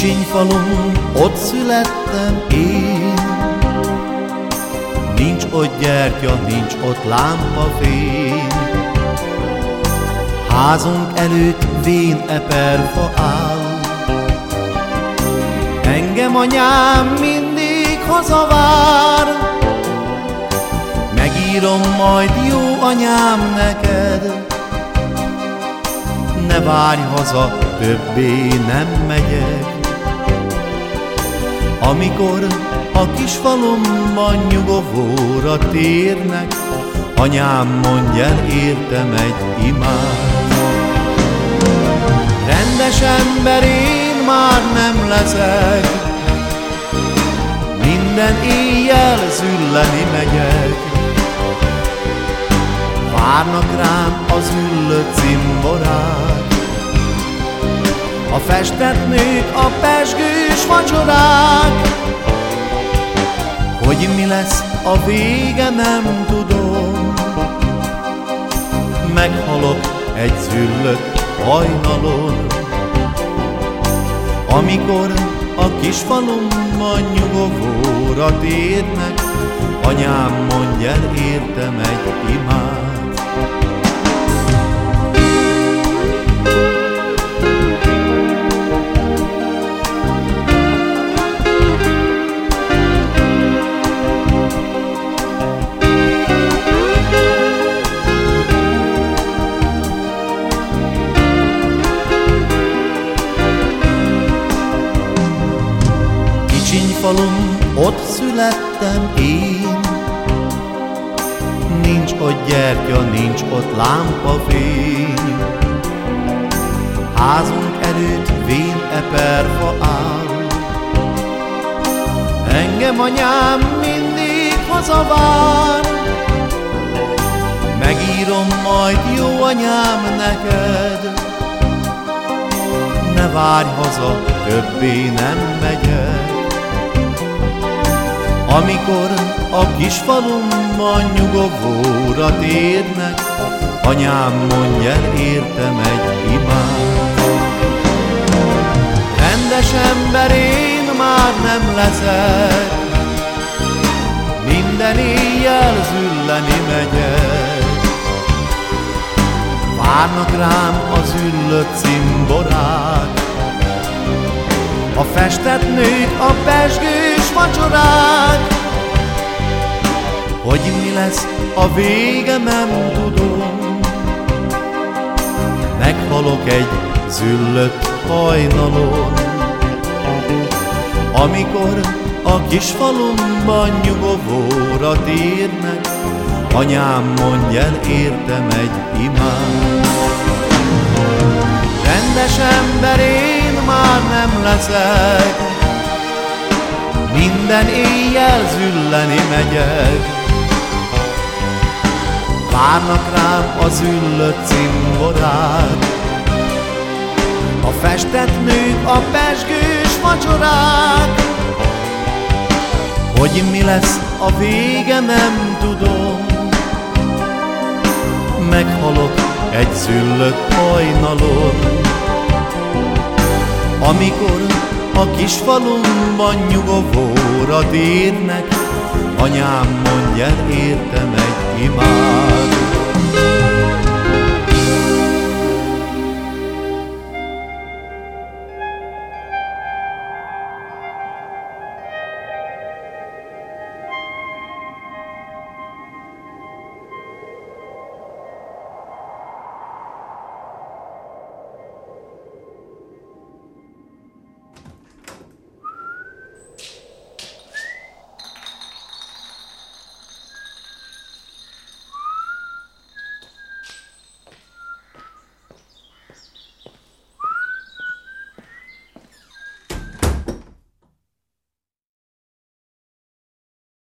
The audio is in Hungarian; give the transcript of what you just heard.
Kicsiny falun, ott születtem én, Nincs ott gyertya, nincs ott lámpafény. Házunk előtt vén eperfa áll, Engem anyám mindig hazavár, Megírom majd jó anyám neked, Ne várj haza, többé nem megyek. Amikor a kis falomban nyugovóra térnek, anyám mondj el értem egy imát. Rendes ember én már nem leszek, minden éjjel zülleni megyek. Várnak rám az üllött cimborák, a festett nők, a pesgős vacsorák Hogy mi lesz a vége nem tudom. Meghalok egy züllött hajnalon. Amikor a kis falumban nyugovóra térnek Anyám mondja értem egy imát falum, ott születtem én. Nincs ott gyertya, nincs ott lámpafény. Házunk előtt vén eperfa áll. Engem anyám mindig hazavár. Megírom majd jó anyám neked, ne várj haza, többé nem megyek. Amikor a kis falumban nyugovóra térnek, Anyám mondja értem egy imát. Rendes ember én már nem leszek, Minden éjjel zülleni megyek. Várnak rám az üllött cimborák, a festett nők, a pesgős vacsorák Hogy mi lesz a vége nem tudom. Meghalok egy züllött hajnalon. Amikor a kis falumban nyugovóra térnek Anyám mondj el értem egy imát. Rendes ember én már nem leszek, minden éjjel zülleni megyek. Várnak rám az üllött cimborák, a festett nők, a pesgős vacsorák. Hogy mi lesz a vége, nem tudom, meghalok egy züllött hajnalon. Amikor a kis falumban nyugovóra térnek, Anyám mondja, értem egy imát.